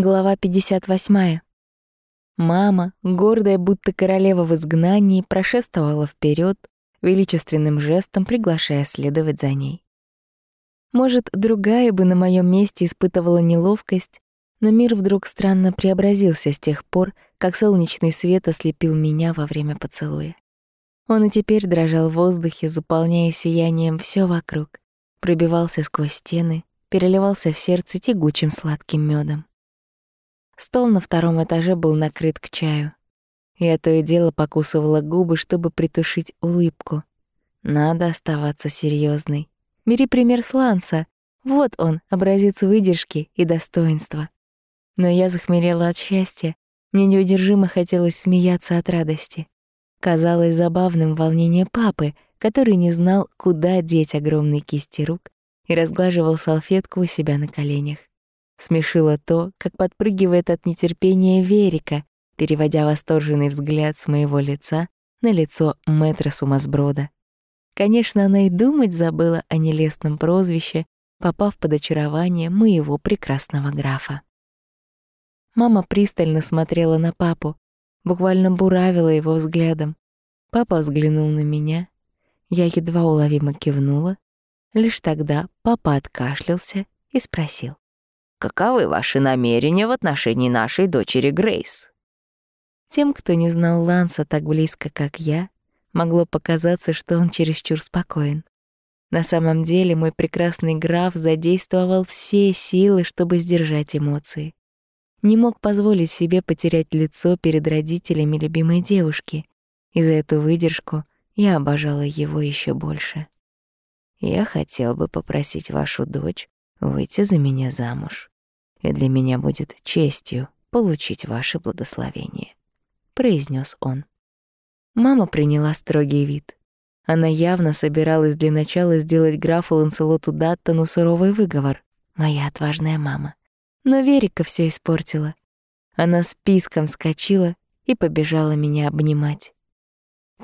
Глава 58. Мама, гордая будто королева в изгнании, прошествовала вперед, величественным жестом приглашая следовать за ней. Может, другая бы на моем месте испытывала неловкость, но мир вдруг странно преобразился с тех пор, как солнечный свет ослепил меня во время поцелуя. Он и теперь дрожал в воздухе, заполняя сиянием все вокруг, пробивался сквозь стены, переливался в сердце тягучим сладким медом. Стол на втором этаже был накрыт к чаю. Я то и дело покусывала губы, чтобы притушить улыбку. Надо оставаться серьезной. Бери пример с Ланса. Вот он, образец выдержки и достоинства. Но я захмелела от счастья. Мне неудержимо хотелось смеяться от радости. Казалось забавным волнение папы, который не знал, куда деть огромные кисти рук и разглаживал салфетку у себя на коленях. Смешило то, как подпрыгивает от нетерпения Верика, переводя восторженный взгляд с моего лица на лицо мэтра Сумасброда. Конечно, она и думать забыла о нелестном прозвище, попав под очарование моего прекрасного графа. Мама пристально смотрела на папу, буквально буравила его взглядом. Папа взглянул на меня. Я едва уловимо кивнула. Лишь тогда папа откашлялся и спросил. Каковы ваши намерения в отношении нашей дочери Грейс?» Тем, кто не знал Ланса так близко, как я, могло показаться, что он чересчур спокоен. На самом деле мой прекрасный граф задействовал все силы, чтобы сдержать эмоции. Не мог позволить себе потерять лицо перед родителями любимой девушки, и за эту выдержку я обожала его еще больше. «Я хотел бы попросить вашу дочь выйти за меня замуж. И для меня будет честью получить ваше благословение», — произнес он. Мама приняла строгий вид. Она явно собиралась для начала сделать графу Ланселоту Даттону суровый выговор. Моя отважная мама. Но Верика все испортила. Она с писком вскочила и побежала меня обнимать.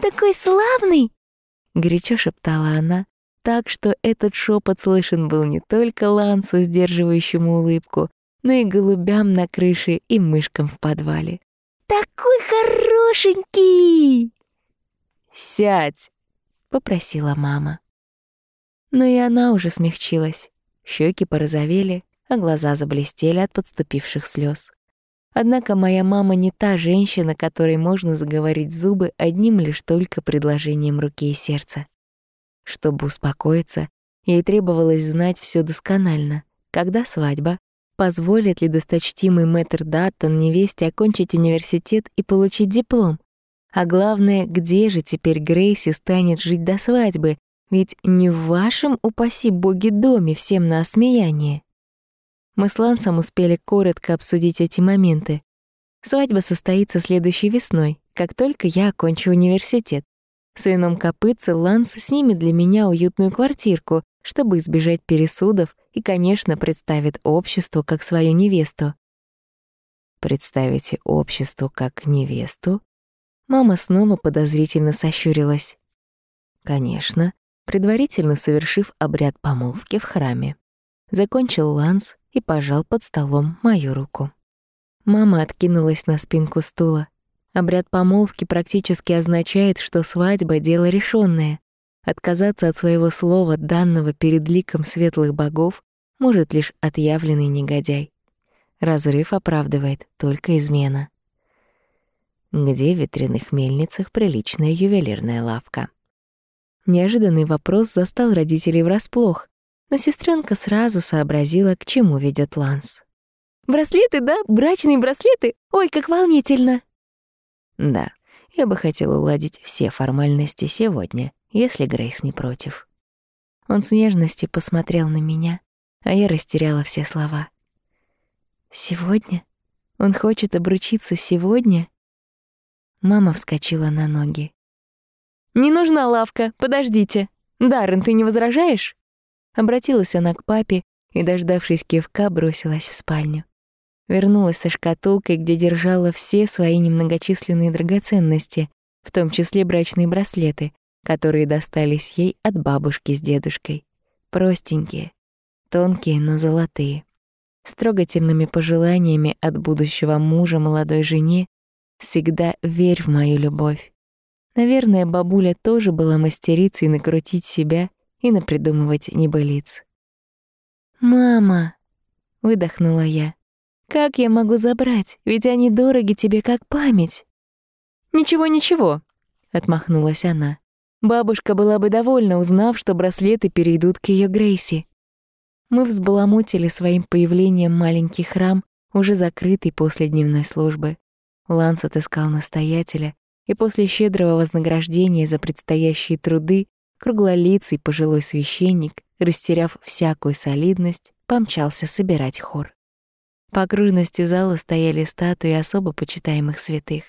«Такой славный!» — горячо шептала она, так что этот шепот слышен был не только Лансу, сдерживающему улыбку, но и голубям на крыше и мышкам в подвале. «Такой хорошенький!» «Сядь!» — попросила мама. Но и она уже смягчилась. Щеки порозовели, а глаза заблестели от подступивших слез. Однако моя мама не та женщина, которой можно заговорить зубы одним лишь только предложением руки и сердца. Чтобы успокоиться, ей требовалось знать все досконально. Когда свадьба? Позволит ли досточтимый мэтр Даттон невесте окончить университет и получить диплом? А главное, где же теперь Грейси станет жить до свадьбы? Ведь не в вашем, упаси боги, доме всем на осмеяние. Мы с Лансом успели коротко обсудить эти моменты. Свадьба состоится следующей весной, как только я окончу университет. В вином копытце Ланс снимет для меня уютную квартирку, чтобы избежать пересудов и, конечно, представит обществу как свою невесту. «Представите обществу как невесту?» Мама снова подозрительно сощурилась. «Конечно, предварительно совершив обряд помолвки в храме». Закончил Ланс и пожал под столом мою руку. Мама откинулась на спинку стула. Обряд помолвки практически означает, что свадьба — дело решенное. Отказаться от своего слова, данного перед ликом светлых богов, может лишь отъявленный негодяй. Разрыв оправдывает только измена. Где в ветряных мельницах приличная ювелирная лавка? Неожиданный вопрос застал родителей врасплох, но сестренка сразу сообразила, к чему ведет Ланс. «Браслеты, да? Брачные браслеты? Ой, как волнительно!» Да, я бы хотела уладить все формальности сегодня, если Грейс не против. Он с нежностью посмотрел на меня, а я растеряла все слова. Сегодня? Он хочет обручиться сегодня? Мама вскочила на ноги. «Не нужна лавка, подождите. Даррен, ты не возражаешь?» Обратилась она к папе и, дождавшись кивка, бросилась в спальню. Вернулась со шкатулкой, где держала все свои немногочисленные драгоценности, в том числе брачные браслеты, которые достались ей от бабушки с дедушкой. Простенькие, тонкие, но золотые. с трогательными пожеланиями от будущего мужа молодой жене «Всегда верь в мою любовь». Наверное, бабуля тоже была мастерицей накрутить себя и напридумывать небылиц. «Мама!» — выдохнула я. «Как я могу забрать? Ведь они дороги тебе как память». «Ничего-ничего», — отмахнулась она. Бабушка была бы довольна, узнав, что браслеты перейдут к ее Грейси. Мы взбаламутили своим появлением маленький храм, уже закрытый после дневной службы. Ланс отыскал настоятеля, и после щедрого вознаграждения за предстоящие труды круглолицый пожилой священник, растеряв всякую солидность, помчался собирать хор. По окружности зала стояли статуи особо почитаемых святых.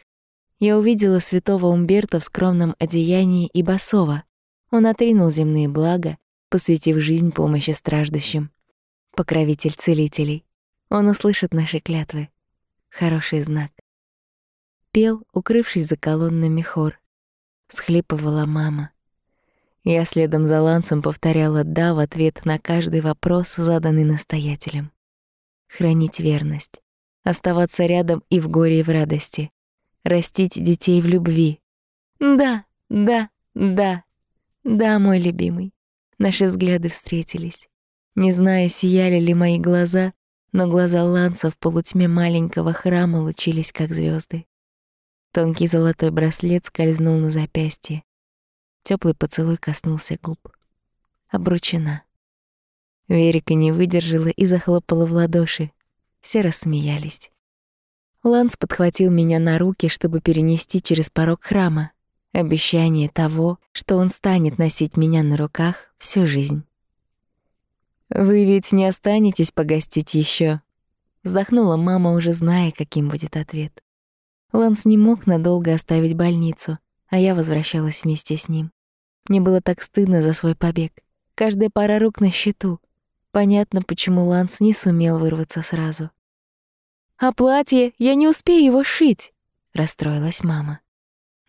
Я увидела святого Умберта в скромном одеянии и басова. Он отринул земные блага, посвятив жизнь помощи страждущим. Покровитель целителей. Он услышит наши клятвы. Хороший знак. Пел, укрывшись за колоннами хор. Схлипывала мама. Я следом за Лансом повторяла «да» в ответ на каждый вопрос, заданный настоятелем. Хранить верность. Оставаться рядом и в горе, и в радости растить детей в любви. Да, да, да, да, мой любимый. Наши взгляды встретились. Не знаю, сияли ли мои глаза, но глаза Ланса в полутьме маленького храма лучились, как звезды. Тонкий золотой браслет скользнул на запястье. Теплый поцелуй коснулся губ. Обручена. Верика не выдержала и захлопала в ладоши. Все рассмеялись. Ланс подхватил меня на руки, чтобы перенести через порог храма. Обещание того, что он станет носить меня на руках всю жизнь. «Вы ведь не останетесь погостить еще? Вздохнула мама, уже зная, каким будет ответ. Ланс не мог надолго оставить больницу, а я возвращалась вместе с ним. Мне было так стыдно за свой побег. Каждая пара рук на счету. Понятно, почему Ланс не сумел вырваться сразу. А платье, я не успею его шить, расстроилась мама.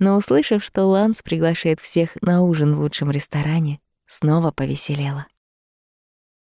Но услышав, что Ланс приглашает всех на ужин в лучшем ресторане, снова повеселела.